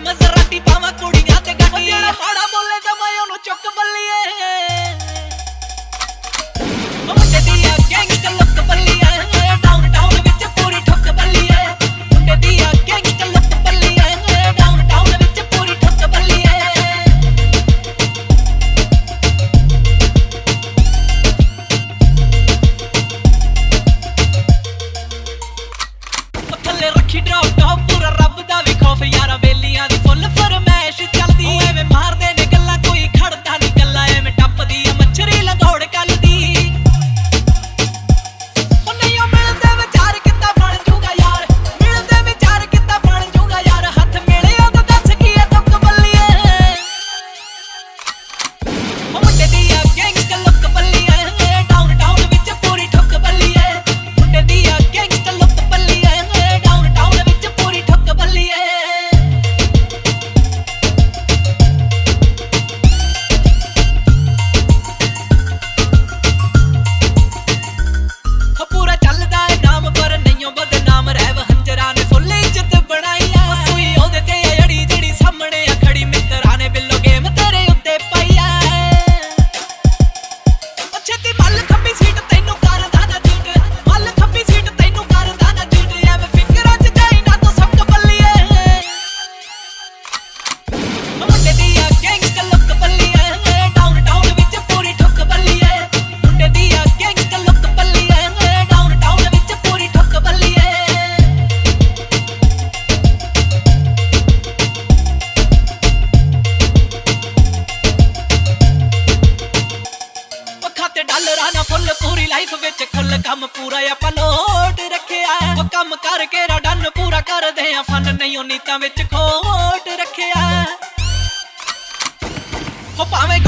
ਦੀ ਮਜ਼ਰਾਤੀ ਪਾਵਾਂ ਕੁੜੀਆਂ ਤੇ ਗੱਡੀ। ਜਿਹੜਾ ਮਾੜਾ ਬੋਲੇ ਤਾਂ ਮੈਂ ਉਹਨੂੰ ਚੁੱਕ ਬੱਲੀਏ। ਉਹ ਮੁੰਡੇ ਦੀ ਆ ਗੈਂਗ ਤੇ ਲੁੱਕ ਬੱਲੀਏ। ਡਾਊਨ ਟਾਊਨ ਵਿੱਚ ਪੂਰੀ ਠੁੱਕ ਬੱਲੀਏ। ਮੁੰਡੇ ਦੀ ਆ ਗੈਂਗ ਤੇ ਲੁੱਕ ਬੱਲੀਏ। ਡਾਊਨ ਟਾਊਨ ਵਿੱਚ ਪੂਰੀ ਠੁੱਕ ਬੱਲੀਏ। ਥੱਲੇ ਰੱਖੀ ਡਰਾਪ ਟਾਪ ਪੂਰਾ ਰੱਬ ਦਾ ਵੀ ਖੌਫ ਯਾਰਾ ਵੇ ਬੇਲੀਆਂ ਦੀ ਫੁੱਲ ਫਰਮੈਸ਼ ਵਿੱਚ ਡਾਲਰਾਂ ਨਾ ਫੁੱਲ, ਪੂਰੀ ਲਾਈਫ ਵਿੱਚ ਖੁੱਲ ਕੰਮ ਪੂਰਾ ਆ ਪਲੋਟ ਰੱਖਿਆ। ਉਹ ਕੰਮ ਕਰਕੇ ਡਨ ਪੂਰਾ ਕਰਦੇ ਆ ਫਨ ਨਹੀਂ ਉਹ ਨੀਤਾਂ ਵਿੱਚ ਖੋਟ ਰੱਖਿਆ। ਹੋ ਭਾਵੇਂ